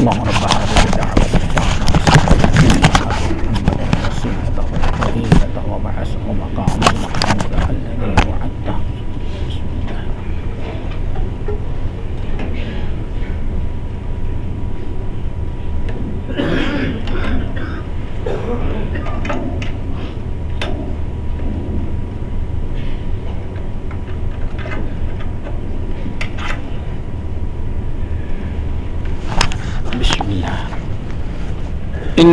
اللهم رب العالمين الدعوة التامة وبعثه مقاما محمودا الذي وعدته بسم الله بسم الله إن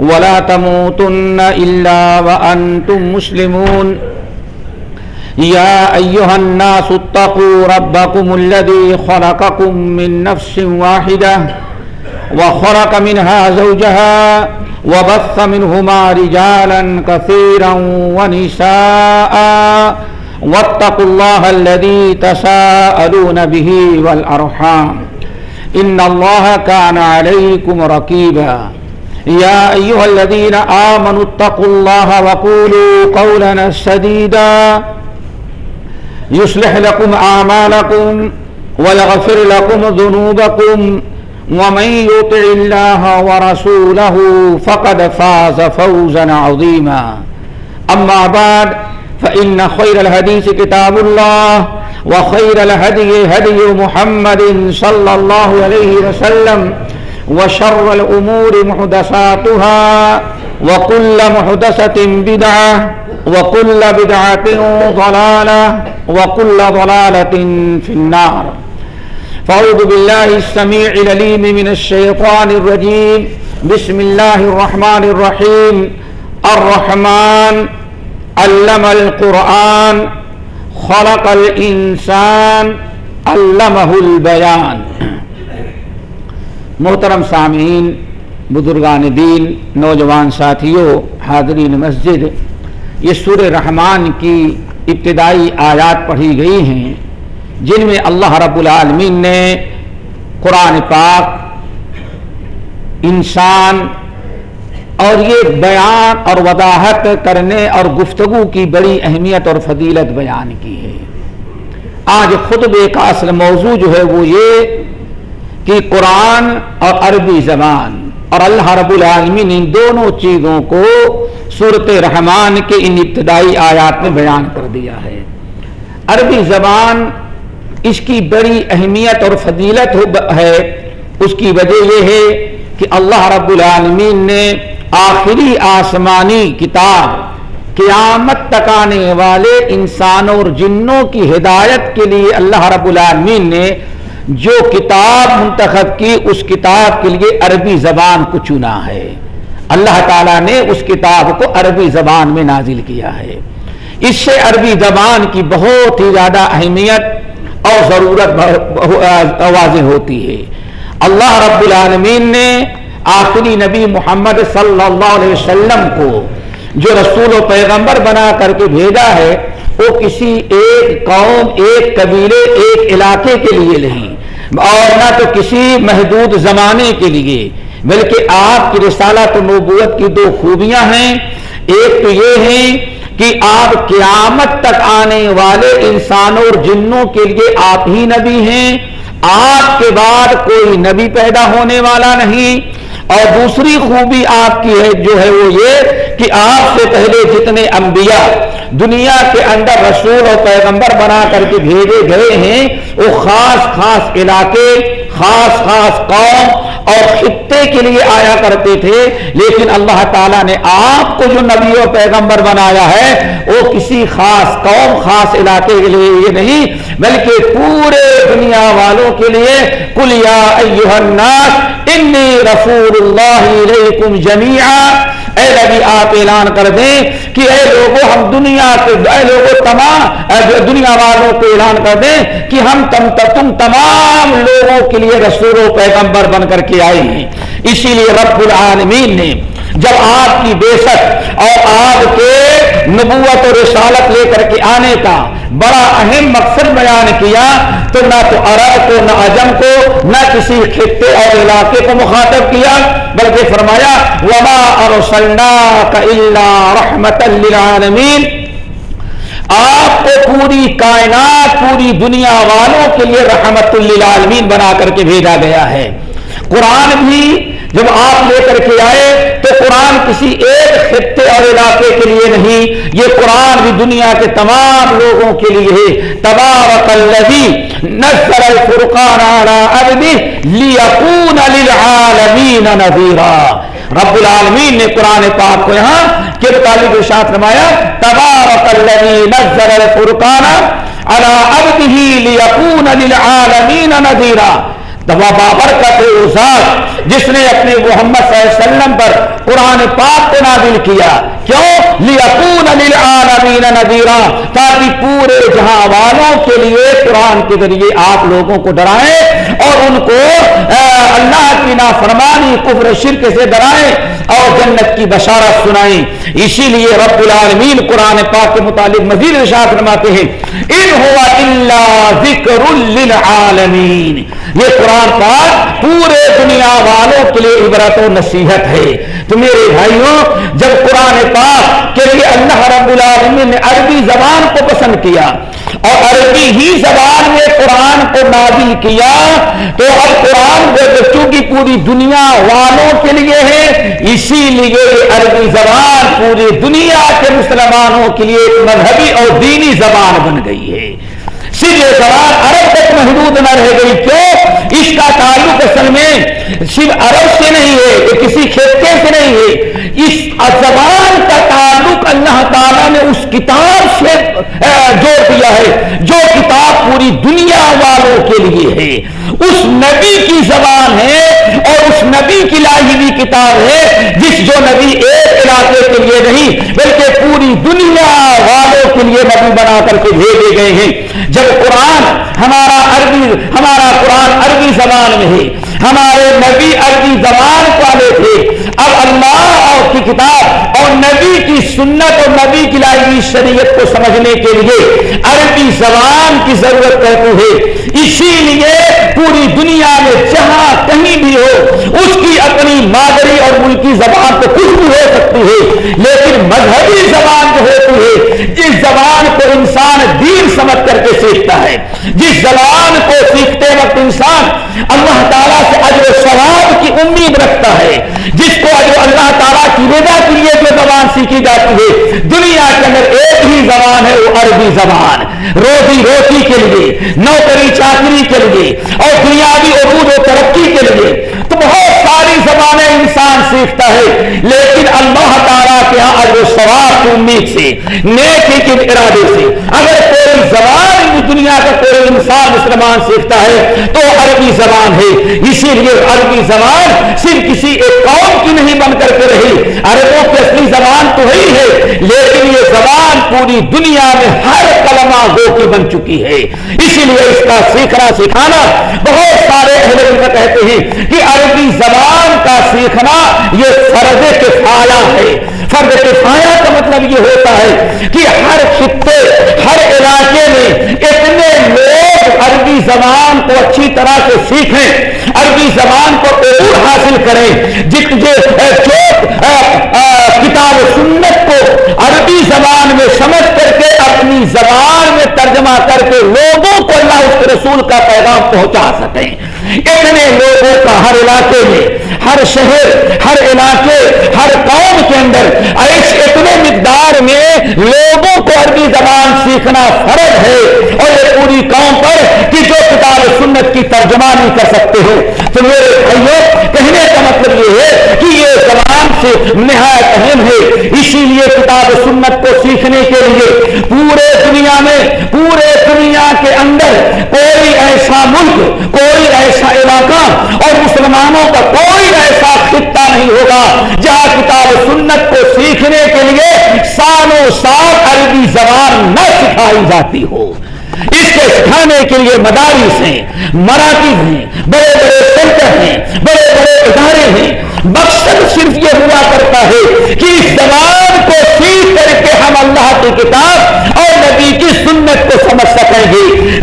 ولا تموتن إلا وأنتم مسلمون. يا أيها الناس اتقوا ربكم الذي خلقكم من نفس واحدة وخلق منها زوجها وبث منهما رجالا كثيرا ونساء واتقوا الله الذي تساءلون به والأرحام. إن الله كان عليكم رقيبا يا أيها الذين آمنوا اتقوا الله وقولوا قولا سديدا. يصلح لكم أعمالكم ويغفر لكم ذنوبكم ومن يطع الله ورسوله فقد فاز فوزا عظيما. أما بعد، فإن خير الحديث كتاب الله وخير الهدي هدي محمد صلى الله عليه وسلم وشر الأمور محدثاتها وكل محدثة بدعة وكل بدعة ضلالة وكل ضلالة في النار. فأعوذ بالله السميع العليم من الشيطان الرجيم. بسم الله الرحمن الرحيم. الرحمن علم القرآن، خلق الانسان علمہ البیان محترم سامعین، بزرگان دین، نوجوان ساتھیوں، حاضرین مسجد، یہ سور رحمان کی ابتدائی آیات پڑھی گئی ہیں، جن میں اللہ رب العالمین نے قرآن پاک، انسان اور یہ بیان اور وضاحت کرنے اور گفتگو کی بڑی اہمیت اور فضیلت بیان کی ہے۔ آج خطبے کا اصل موضوع جو ہے وہ یہ کہ قرآن اور عربی زبان اور اللہ رب العالمین ان دونوں چیزوں کو صورت رحمان کے ان ابتدائی آیات میں بیان کر دیا ہے۔ عربی زبان اس کی بڑی اہمیت اور فضیلت ہے۔ اس کی وجہ یہ ہے کہ اللہ رب العالمین نے آخری آسمانی کتاب قیامت تک آنے والے انسانوں اور جنوں کی ہدایت کے لیے اللہ رب العالمین نے جو کتاب منتخب کی اس کتاب کے لیے عربی زبان کو چنا ہے۔ اللہ تعالیٰ نے اس کتاب کو عربی زبان میں نازل کیا ہے۔ اس سے عربی زبان کی بہت ہی زیادہ اہمیت اور ضرورت واضح ہوتی ہے۔ اللہ رب العالمین نے آخری نبی محمد صلی اللہ علیہ وسلم کو جو رسول و پیغمبر بنا کر کے بھیجا ہے، وہ کسی ایک قوم، ایک قبیلے، ایک علاقے کے لیے نہیں۔ اور نہ تو کسی محدود زمانے کے لیے، بلکہ آپ کی رسالت و نبوت کی دو خوبیاں ہیں۔ ایک تو یہ ہے کہ آپ قیامت تک آنے والے انسانوں اور جنوں کے لیے آپ ہی نبی ہیں۔ آپ کے بعد کوئی نبی پیدا ہونے والا نہیں۔ اور دوسری خوبی آپ کی ہے جو ہے وہ یہ کہ آپ سے پہلے جتنے انبیاء دنیا کے اندر رسول اور پیغمبر بنا کر کے بھیجے گئے ہیں، وہ خاص خاص علاقے، خاص خاص قوم اور خطے کے لیے آیا کرتے تھے، لیکن اللہ تعالیٰ نے آپ کو جو نبی اور پیغمبر بنایا ہے، وہ کسی خاص قوم، خاص علاقے کے لیے یہ نہیں، بلکہ پورے دنیا والوں کے لیے کلیا الناس انی رسول اللہ علیکم جمیعا اے نبی، آپ اعلان کر دیں کہ اے لوگوں ہم دنیا کے، اے لوگوں تمام دنیا والوں کو اعلان کر دیں کہ ہم تم تم تمام لوگوں کے لیے رسول و پیغمبر بن کر کے آئے ہیں۔ اسی لیے رب العالمین نے جب آپ کی بے اور آپ کے نبوت اور رسالت لے کر کے آنے کا بڑا اہم مقصد بیان کیا، تو نہ تو عرب کو، نہ اجم کو، نہ کسی خطے اور علاقے کو مخاطب کیا، بلکہ فرمایا، وما اللہ رحمت للعالمین آپ کو پوری کائنات، پوری دنیا والوں کے لیے رحمت للعالمین بنا کر کے بھیجا گیا ہے۔ قرآن بھی جب آپ لے کر کے آئے تو قرآن کسی ایک خطے اور علاقے کے لیے نہیں، یہ قرآن بھی دنیا کے تمام لوگوں کے لیے ہے۔ تبارک الذی نزل الفرقان على عبده ليكون للعالمین نذیرا۔ رب العالمین نے قرآن پاک کو یہاں کے متعلق ارشاد فرمایا، تبارک الذی نزل الفرقان على عبده ليكون للعالمین نذیرا۔ بابر کا جس نے اپنے محمد صلی اللہ علیہ وسلم پر قرآن پاک کو نازل کیا۔ کیوں؟ للعالمین نذیرا، تاکہ پورے جہاں والوں کے لیے قرآن کے ذریعے آپ لوگوں کو ڈرائیں۔ اور ان کو اللہ کی نافرمانی، کفر شرک سے ڈرائیں اور جنت کی بشارت سنائیں۔ اسی لیے رب العالمین قرآن پاک کے متعلق مزید ارشاد فرماتے ہیں، ان ہوا الا ذکر للعالمین یہ قرآن پاک پورے دنیا والوں کے لیے عبرت و نصیحت ہے۔ تو میرے بھائیوں، جب قرآن پاک کے لیے اللہ رب العالمین نے عربی زبان کو پسند کیا اور عربی ہی زبان میں قرآن کو نازل کیا تو اب قرآن چونکہ پوری دنیا والوں کے لیے ہے، اسی لیے عربی زبان پوری دنیا کے مسلمانوں کے لیے ایک مذہبی اور دینی زبان بن گئی ہے۔ صرف یہ زبان عرب تک محدود نہ رہ گئی، کیوں؟ اس کا تعلق اصل میں صرف عرب سے نہیں ہے، یہ کسی خطے سے نہیں ہے۔ اس زبان کا تعلق اللہ تعالیٰ نے اس کتاب سے جوڑ دیا ہے، جو کتاب پوری دنیا والوں کے لیے ہے، اس نبی کی زبان ہے اور اس نبی کی لائی کتاب ہے، جس جو نبی ایک علاقے کے لیے نہیں، بلکہ پوری دنیا والوں کے لیے نبی بنا کر کے بھیجے گئے ہیں۔ جب قرآن ہمارا عربی، ہمارا قرآن عربی زبان میں ہے ہمارے نبی عربی زبان والے تھے۔ اب اللہ اور کی کتاب اور نبی کی سنت اور نبی کی لائی شریعت کو سمجھنے کے لیے عربی زبان کی ضرورت رہتی ہے۔ اسی لیے پوری دنیا میں جہاں کہیں بھی ہو، اس کی اپنی مادری اور ملکی زبان تو کچھ بھی ہو سکتی ہے، لیکن مذہبی زبان جو ہوتی ہے، جس زبان کو انسان دین سمجھ کر کے سیکھتا ہے، جس زبان کو سیکھتے وقت انسان اللہ تعالیٰ سے اجر ثواب کی امید رکھتا ہے، جس کو اجر اللہ تعالیٰ کی رضا کے لیے جو زبان سیکھی جاتی ہے۔ دنیا کے اندر ایک ہی زبان ہے، وہ عربی زبان۔ روزی روٹی کے لیے، نوکری چاکری کے لیے، اور دنیاوی عروج و ترقی کے لیے۔ تو بہت ساری زبانیں انسان سیکھتا ہے، لیکن اللہ تعالیٰ کے یہاں اجر ثواب کی امید سے نیکی کے ارادے سے۔ اگر کوئی زبان دنیا کا کوئی انسان مسلمان سیکھتا ہے، تو عربی زبان ہے۔ اسی لیے عربی زبان صرف کسی ایک قوم کی نہیں بن کر کے رہی۔ عربوں کی اصلی زبان تو وہی ہے، لیکن یہ زبان پوری دنیا میں ہر کلمہ گو کی بن چکی ہے۔ اسی لیے اس کا سیکھنا سکھانا بہت سارے اہل علم کہتے ہیں کہ عربی زبان کا سیکھنا یہ فرض کفایا ہے۔ فرض کفایا کا مطلب مطلب یہ ہوتا ہے کہ ہر خطے، ہر علاقے میں اتنے لوگ عربی زبان کو اچھی طرح سے سیکھیں، عربی زبان کو عبور حاصل کریں جت جو کتاب سنت کو عربی زبان میں سمجھ کر کے اپنی زبان میں ترجمہ کر کے لوگوں کو اللہ اس رسول کا پیغام پہنچا سکیں۔ اتنے لوگوں کا ہر علاقے میں، ہر شہر، ہر علاقے، ہر قوم کے اندر ایسے اتنے مقدار میں لوگوں کو عربی زبان سیکھنا فرض ہے۔ اور یہ پوری قوم پر کہ جو کتاب سنت کی ترجمہ نہیں کر سکتے ہو۔ تو میرے بھائیوں، کہنے کا مطلب یہ ہے کہ یہ زبان سے نہایت اہم ہے۔ اسی لیے کتاب سنت کو سیکھنے کے لیے پورے دنیا میں، پورے دنیا کے اندر کوئی ایسا ملک، کوئی ایسا ایسا علاقہ اور مسلمانوں کا کوئی ایسا خطہ نہیں ہوگا جہاں کتاب سنت کو سیکھنے کے لیے سالوں سال عربی زبان نہ سکھائی جاتی ہو۔ اس کے سکھانے کے لیے مدارس ہیں، مراکز ہیں، بڑے بڑے سینٹر ہیں، بڑے بڑے ادارے ہیں۔ مقصد صرف یہ ہوا کرتا ہے کہ اس زبان کو سیکھ کر کے ہم اللہ کی کتاب اور نبی کی سنت کو سمجھ سکیں گے۔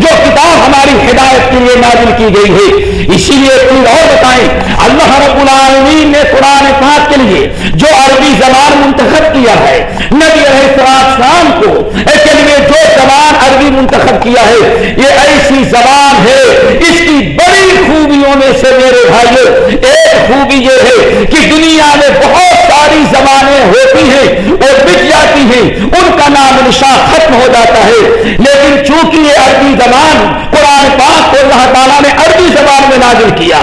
جو کتاب ہماری ہدایت کے لیے نازل کی گئی ہے، اسی لیے کوئی اور بتائیں، اللہ رب العالمین نے قرآن پاک کے لیے جو عربی زبان منتخب کیا ہے، نبی علیہ السلام کو لیے جو زبان عربی منتخب کیا ہے، یہ ایسی زبان ہے۔ اس کی بڑی خوبیوں میں سے میرے بھائیوں ایک خوبی یہ ہے کہ دنیا میں بہت ساری زبانیں ہوتی ہیں اور بک جاتی ہیں، ان کا نام نشان ختم ہو جاتا ہے۔ لیکن چونکہ یہ عربی زبان قرآن پاک کو اللہ تعالیٰ نے عربی زبان میں نازل کیا،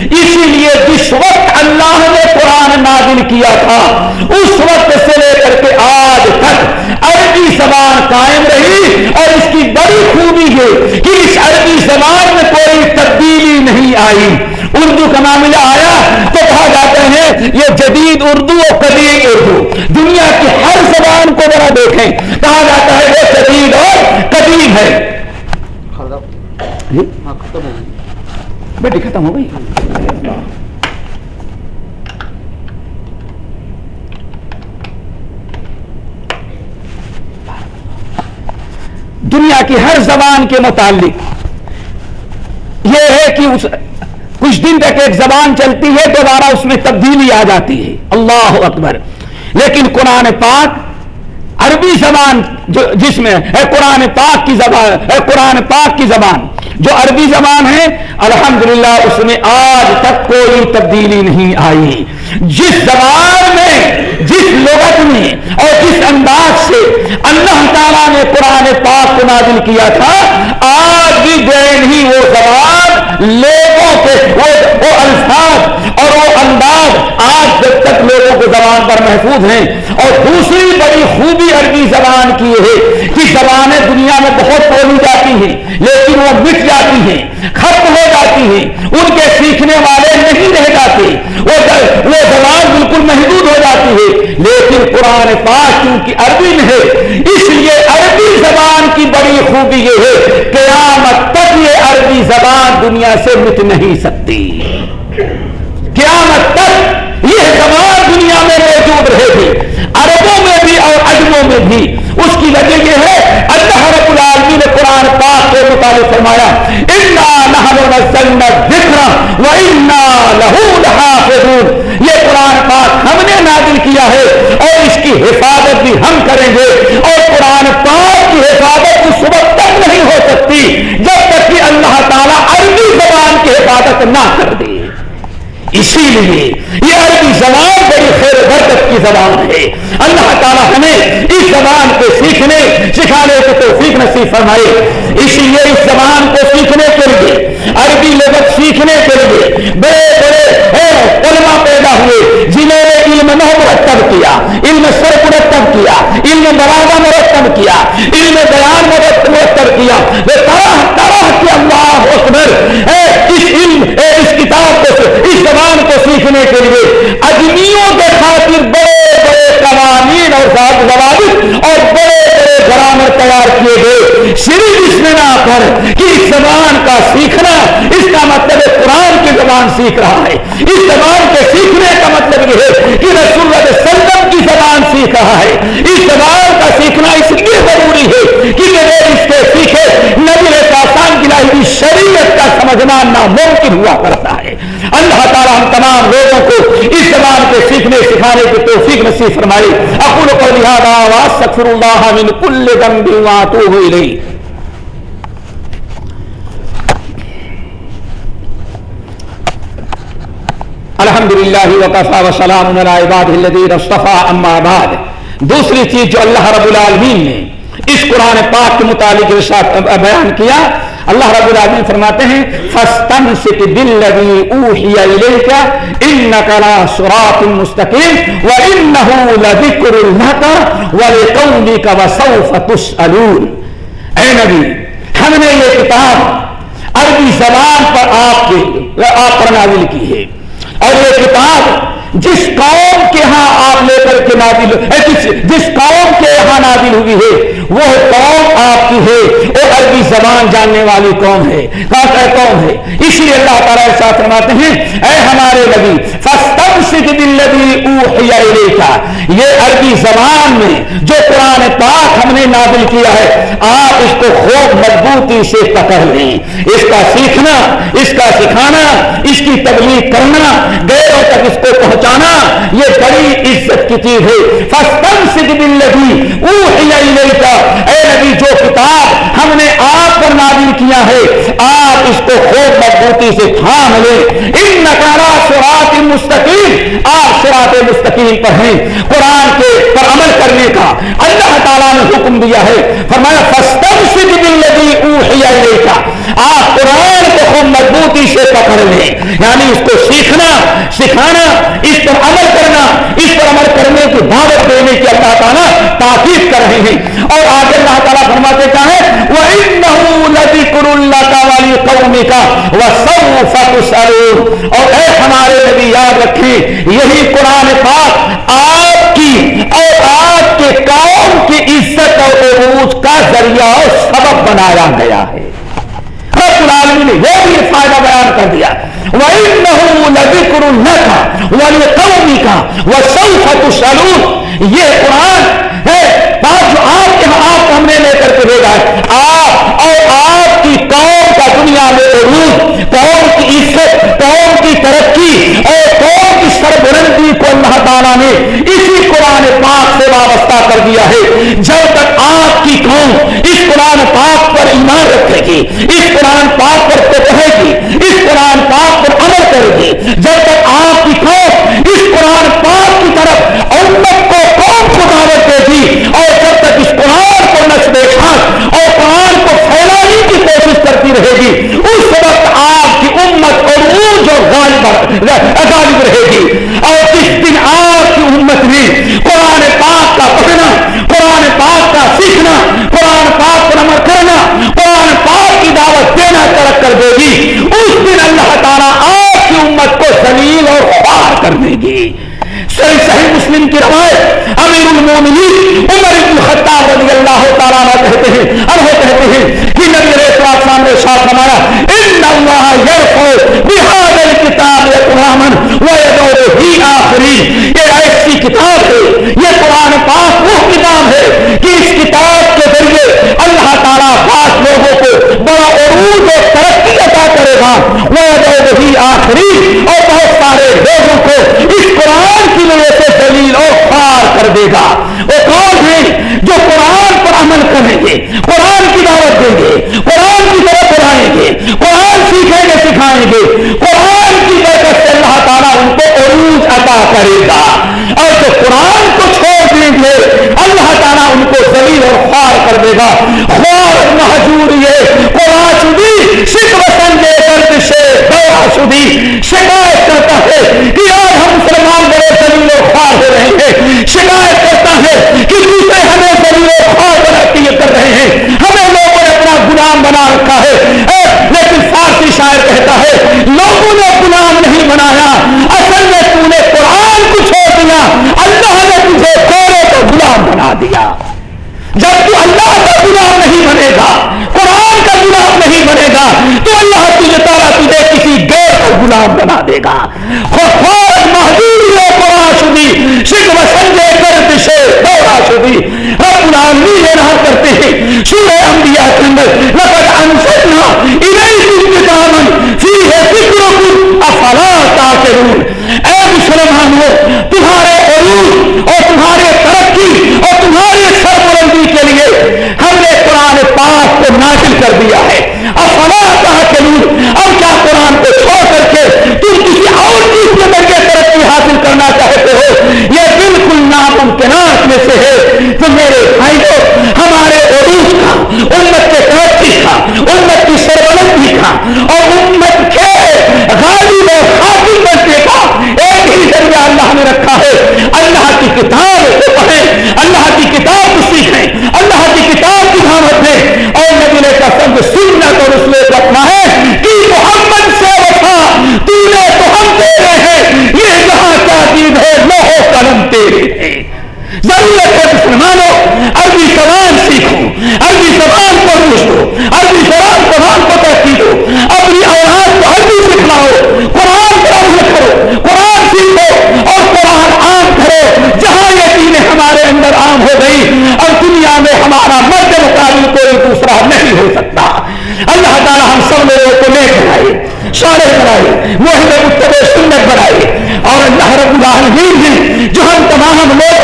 اسی لیے جس وقت اللہ نے قرآن نازل کیا تھا، اس وقت سے لے کر کے آج تک عربی زبان قائم رہی اور اس کی بڑی خوبی ہے کہ اس عربی زبان میں کوئی تبدیلی نہیں آئی۔ اردو کا معاملہ آیا تو کہا جاتا ہے یہ جدید اردو اور قدیم اردو۔ دنیا کی ہر زبان کو ذرا دیکھیں۔ کہا جاتا ہے وہ جدید اور قدیم ہے۔ جی؟ بیٹی ختم ہو گئی؟ دنیا کی ہر زبان کے متعلق۔ یہ ہے کہ اس کچھ دن تک ایک زبان چلتی ہے، دوبارہ اس میں تبدیلی آ جاتی ہے۔ اللہ اکبر۔ لیکن قرآن پاک عربی زبان جو جس میں ہے، قرآن پاک کی زبان ہے، قرآن پاک کی زبان۔ جو عربی زبان ہے، الحمدللہ، اس میں آج تک کوئی تبدیلی نہیں آئی۔ جس زبان میں جس لغت میں اور جس انداز سے اللہ تعالیٰ نے قرآن پاک کو نازل کیا تھا آج بھی دین ہی وہ زبان لوگوں کے وہ, وہ الفاظ اور وہ انداز آج جب تک لوگوں کو زبان پر محفوظ ہیں۔ اور دوسری بڑی خوبی عربی زبان کی ہے کہ زبانیں دنیا میں بہت بولی جاتی ہیں، لیکن وہ مٹ جاتی ہیں، ختم ہو جاتی ہیں۔ ان کے سیکھنے والے نہیں رہ جاتے۔ وہ زبان بالکل محدود ہو جاتی ہے۔ لیکن قرآن پاک کیونکہ عربی میں ہے، اس لیے عربی زبان کی بڑی خوبی یہ ہے قیامت تک یہ عربی زبان دنیا سے مٹ نہیں سکتی۔ موجود رہے گی عربوں میں بھی اور اجموں میں بھی۔ اس کی وجہ یہ ہے، اللہ رب العالمین نے قرآن پاک کے مطابق فرمایا یہ قرآن پاک ہم نے نازل کیا ہے اور اس کی حفاظت بھی ہم کریں گے۔ اور قرآن پاک کی حفاظت اس وقت تک نہیں ہو سکتی جب تک کہ اللہ تعالیٰ عربی زبان کی حفاظت نہ کر دے۔ اسی لیے یہ عربی زبان بڑی خیر برکت کی زبان ہے۔ اللہ تعالیٰ ہمیں اس زبان کو سیکھنے، سکھانے کو توفیق نصیب فرمائے۔ اسی لیے اس زبان کو سیکھنے کے لیے، عربی لغت سیکھنے کے لیے بڑے بڑے علماء پیدا ہوئے، جنہوں نے علم نہ مرتب کیا، علم سر مرتب کیا، علم برادہ مرتب کیا، علم بیان مرتب کیا طرح کے اللہ اکبر اس علم اس کتاب کو اس زبان کو سیکھنے کے لیے اجمیوں کے خاطر بڑے بڑے قوانین اور ضوابط اور بڑے بڑے گرامر تیار کیے گئے صرف اس میں نہ کر کہ اس زبان کا سیکھنا، اس کا مطلب قرآن کی زبان سیکھ رہا ہے۔ اس زبان کے سیکھنے کا مطلب یہ ہے کہ رسول اللہ علیہ وسلم کی زبان سیکھ رہا ہے۔ اس زبان کا سیکھنا اس لیے ضروری ہے کہ بغیر اس کے سیکھے۔ نبی آسان کی شریعت کا سمجھنا ناممکن ہوا کرتا ہے۔ اللہ تعالیٰ ہم تمام لوگوں کو اس زبان کے سیکھنے، سکھانے کی توفیق نصیب فرمائی اقول کو لہٰذا واستغفر اللہ من کل ذنب واتوب الیہ الحمد للہ وقفا وسلام اما دوسری چیز جو اللہ رب العالمین نے اس قرآن پاک کے متعلق بیان کیا، اللہ رب العالمین فرماتے ہیں فَاسْتَمْسِكِ بِالَّذِي أُوحِيَ إِلَيْكَ إِنَّكَ لَا وَإِنَّهُ لَذِكْرٌ لَكَ وَلِقَوْمِكَ وَسَوْفَ تُسْأَلُونَ۔ اے نبی، ہم نے یہ کتاب عربی زبان پر آپ آپ پر نازل کی ہے۔ کتاب جس قوم کے ہاں آپ لے کر کے نادل جس قوم کے یہاں نادل ہوئی ہے، وہ قوم آپ کی ہے۔ زبان جاننے والی قوم ہے قوم ہے۔ اس لیے اللہ تعالیٰ ایسا فرماتے ہیں، اے ہمارے نبی فستم سکھ نبی کا یہ عربی زبان میں جو قرآن پاک ہم نے نادل کیا ہے، آپ اس کو خوب مضبوطی سے پکڑ لیں۔ اس کا سیکھنا، اس کا سکھانا، اس کی تبلیغ کرنا غیروں تک اس کو پہنچانا، یہ بڑی عزت کی چیز ہے۔ فستم سکھ لگی کا اے نبی، جو کتاب ہم نے آپ آپ پر نادل کیا ہے۔ آپ اس کو خوب مضبوطی سے تھام لیں ان نکارا سرات مستقیم۔ آپ سرات مستقیم پر ہیں۔ قرآن کے پر عمل کرنے کا اللہ تعالیٰ نے حکم دیا ہے۔ فرمایا فستم سکھ لگی کا آپ قرآن کو خوب مضبوطی سے پکڑ لیں۔ یعنی اس کو سیکھنا، سکھانا، اس پر عمل کرنا، اس پر عمل کرنے کی دعوت دینے کی اللہ تعالیٰ تاکید کر رہے ہیں۔ اور آگے اللہ تعالیٰ فرماتے چاہے وہ اللہ والی قومی کا وہ سب اور اے ہمارے نبی یاد رکھیں، یہی قرآن پاک آپ کی اور آپ کے قوم کی عزت اور عروج کا ذریعہ اور سبب بنایا گیا ہے۔ نے وہ بھی فائدہ بیان کر دیا۔ وَإِنَّهُ لَذِكْرٌ لَكَ وَلِقَوْمِكَ وَسَوْفَ تُسْأَلُونَ۔ یہ قرآن ہے جو آپ کے ہاں آپ کو ہم نے لے کر کے بھیجا ہے آپ اور آپ کی قوم کا دنیا قوم کی عزت، قوم کی ترقی اور قوم کی سربلندی کو اللہ تعالیٰ نے اسی قرآن پاک سے وابستہ کر دیا ہے۔ جب تک آپ کی قوم اس قرآن پاک پر ایمان رکھے گی، اس قرآن پاک پر تو کہے گی، اس قرآن پاک پر عمل کرے گی، جب تک آپ کی قوم اس قرآن پاک کی طرف امت کو قوم کو دعوت دے گی اور جب تک اس قرآن کو نشر خاص اور قرآن کو پھیلانے کی کوشش کرتی رہے گی اس وقت آپ کی امت اور جو غالب رہے گی اور جس دن آپ کی امت نے قرآن پاک کا پڑھنا قرآن پاک کا سیکھنا قرآن پاک پر عمل کرنا قرآن پاک کی دعوت دینا ترک کر دے گی اس دن اللہ تعالیٰ آپ کی امت کو زلیل اور خوار کر دے گی صحیح صحیح مسلم کی روایت امیر المومنین عمر بن خطاب رضی اللہ تعالیٰ کہتے ہیں اب وہ کہتے ہیں کہ نبی علیہ السلام نے ساتھ فرمایا ان اللہ یرفع بهذا الكتاب اقواما ويدعو ہی آخری یہ ایسی کتاب ہے یہ قرآن پاک وہ کتاب ہے کہ اس کتاب کے ذریعے اللہ تعالیٰ پاک لوگوں کو بڑا عروج ترقی عطا کرے گا۔ وہ ہی آخری اور بہت سارے لوگوں کو اس قرآن کی وجہ سے دلیل اور خوار کر دے گا۔ وہ کون ہے جو قرآن پر عمل کریں گے؟ قرآن کی دعوت دیں گے، قرآن کی طرف بڑھائیں گے، قرآن سیکھیں گے، سکھائیں گے۔ قرآن کی برکت سے اللہ تعالیٰ ان کو عروج عطا کرے گا۔ اور جو قرآن کو چھوڑ دیں گے، اللہ تعالیٰ ان کو زلیل اور خوار کر دے گا۔ خوار محجور یہ قرآن شدی سکھ وطن کے درد سے دورا شدی شکایت کرتا ہے کہ آج ہم مسلمان بڑے زلیل و خوار ہو رہے ہیں۔ شکایت ضرورت ہے مسلمانوں عربی زبان سیکھو عربی زبان کو پوچھو عربی زبان قرآن کو تحقیق دو اپنی اولاد کو عربی سکھلاؤ قرآن پرمت کرو قرآن سیکھو اور قرآن عام کرو جہاں یہ چیزیں ہمارے اندر عام ہو گئی اور دنیا میں ہمارا مرد مقابل کوئی دوسرا نہیں ہو سکتا اللہ تعالیٰ ہم سب لوگوں کو نیک بنائے شارے بنائے وہ ہمیں سنت بنائے اور اللہ رب العالمین جو ہم تمام لوگ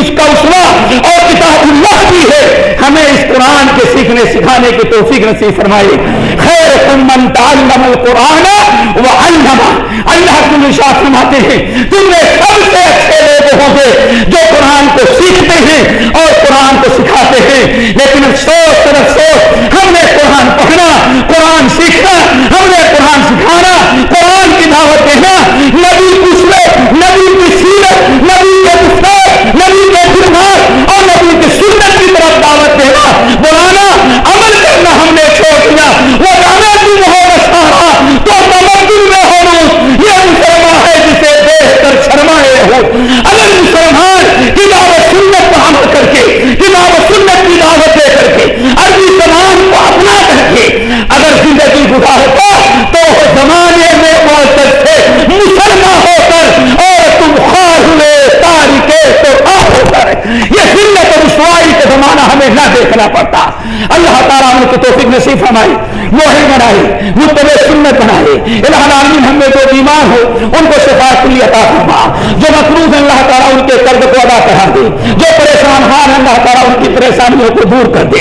اس کا اسوا اور کتاب اللہ بھی ہے۔ ہمیں اس قرآن کے سیکھنے، سکھانے کی توفیق نصیب فرمائے خیر تم من تعلم القرآن و علم اللہ تم ارشاد فرماتے ہیں۔ تم میں سب سے اچھے لوگ ہوں گے جو قرآن کو سیکھتے ہیں اور قرآن کو سکھاتے ہیں لیکن افسوس سر افسوس ہم نے قرآن پڑھنا قرآن سیکھنا ہم نے قرآن سکھانا قرآن کی دعوت دینا نبی اسرے نبی کی سیرت نبی کے گفتار نبی کے خدمات اور نبی کی سنت کی طرف دعوت دینا بلانا عمل کرنا ہم نے چھوڑ دیا وہ جانا تم ہو سارا تو تمدن میں ہو روس یہ مسلمان ہے جسے دیکھ کر شرمائے ہو اگر مسلمان کتاب سنت پر عمل کر کے کتاب سنت کی دعوت دے کر کے عربی زبان کو اپنا کر کے اگر زندگی گزارتا تو وہ زمانے میں معتد تھے مسلمان ہو کر اور تم خواہ ہوئے تاریخ تو ہو کر یہ ذلت اور رسوائی کا زمانہ ہمیں نہ دیکھنا پڑتا اللہ تعالیٰ نے تو توفیق نصیب فرمائی موہر بنائے متب سنت بنائے۔ الہ العالمین ہم میں جو بیمار ہو، ان کو شفاعت کے لیے عطا فرما۔ جو مقروض ہیں، اللہ تعالیٰ ان کے قرض کو ادا کرا دے۔ جو پریشان حال ہیں، اللہ تعالیٰ ان کی پریشانیوں کو دور کر دے۔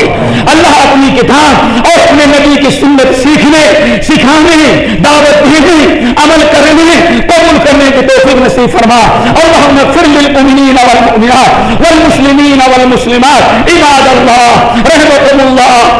اللہ اپنی کتاب اور اپنے نبی کی سنت سیکھنے، سکھانے، دعوت دینے، عمل کرنے، قبول کرنے کی توفیق نصیب فرما۔ اور ہم فر للمؤمنین والمؤمنات والمسلمین والمسلمات، عباد اللہ رحمكم الله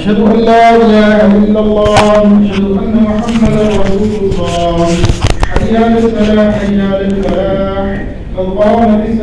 أشهد أن لا إله إلا الله، أشهد أن محمدا رسول الله. حي على الصلاة حي على الفلاح. قد قامت